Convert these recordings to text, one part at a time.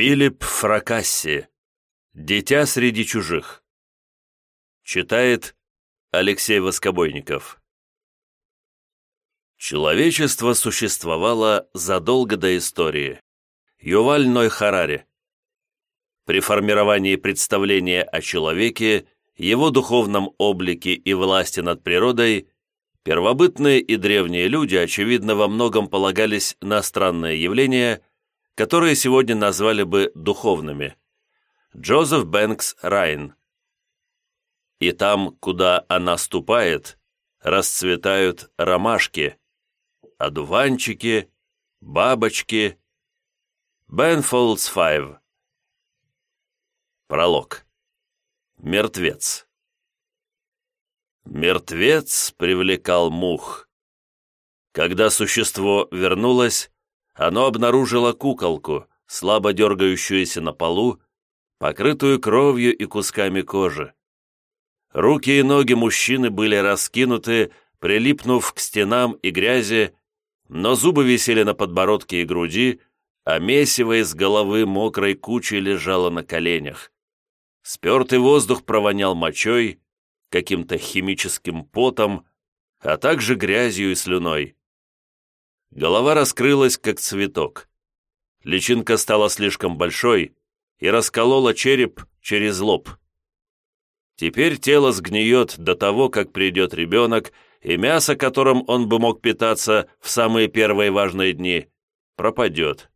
Филипп Фракасси. Дитя среди чужих. Читает Алексей Воскобойников. Человечество существовало задолго до истории. Юваль Ной Харари. При формировании представления о человеке, его духовном облике и власти над природой, первобытные и древние люди, очевидно, во многом полагались на странные явления – которые сегодня назвали бы духовными. Джозеф Бэнкс Райн. И там, куда она ступает, расцветают ромашки, одуванчики, бабочки. Бен Фолдс Файв. Пролог. Мертвец. Мертвец привлекал мух. Когда существо вернулось, оно обнаружило куколку, слабо дергающуюся на полу, покрытую кровью и кусками кожи. Руки и ноги мужчины были раскинуты, прилипнув к стенам и грязи, но зубы висели на подбородке и груди, а месиво из головы мокрой кучей лежало на коленях. Спертый воздух провонял мочой, каким-то химическим потом, а также грязью и слюной. Голова раскрылась, как цветок. Личинка стала слишком большой и расколола череп через лоб. Теперь тело сгниет до того, как придет ребенок, и мясо, которым он бы мог питаться в самые первые важные дни, пропадет.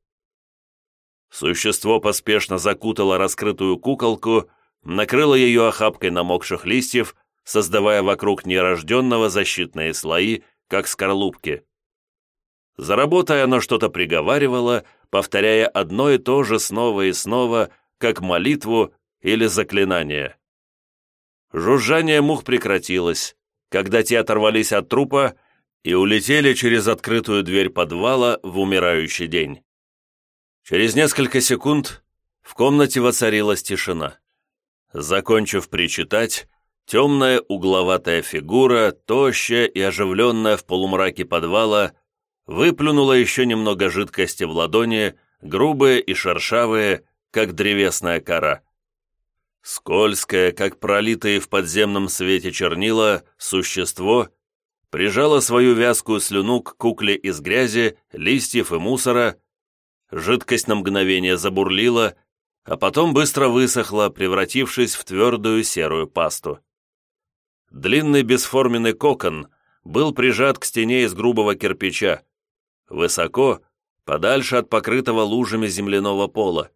Существо поспешно закутало раскрытую куколку, накрыло ее охапкой намокших листьев, создавая вокруг нерожденного защитные слои, как скорлупки. За работой оно что-то приговаривало, повторяя одно и то же снова и снова, как молитву или заклинание. Жужжание мух прекратилось, когда те оторвались от трупа и улетели через открытую дверь подвала в умирающий день. Через несколько секунд в комнате воцарилась тишина. Закончив причитать, темная угловатая фигура, тощая и оживленная в полумраке подвала, выплюнула еще немного жидкости в ладони, грубые и шершавые, как древесная кора. Скользкое, как пролитые в подземном свете чернила, существо прижало свою вязкую слюну к кукле из грязи, листьев и мусора, жидкость на мгновение забурлила, а потом быстро высохла, превратившись в твердую серую пасту. Длинный бесформенный кокон был прижат к стене из грубого кирпича, высоко, подальше от покрытого лужами земляного пола.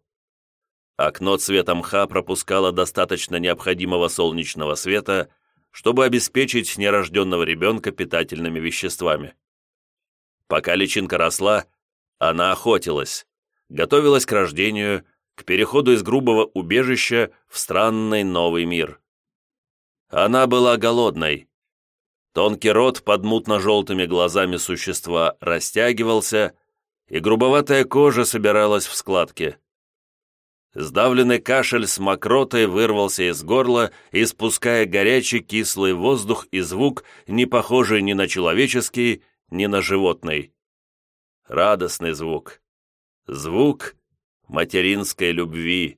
Окно цвета мха пропускало достаточно необходимого солнечного света, чтобы обеспечить нерожденного ребенка питательными веществами. Пока личинка росла, она охотилась, готовилась к рождению, к переходу из грубого убежища в странный новый мир. Она была голодной, Тонкий рот под мутно-желтыми глазами существа растягивался, и грубоватая кожа собиралась в складки. Сдавленный кашель с мокротой вырвался из горла, испуская горячий кислый воздух и звук, не похожий ни на человеческий, ни на животный. Радостный звук. Звук материнской любви.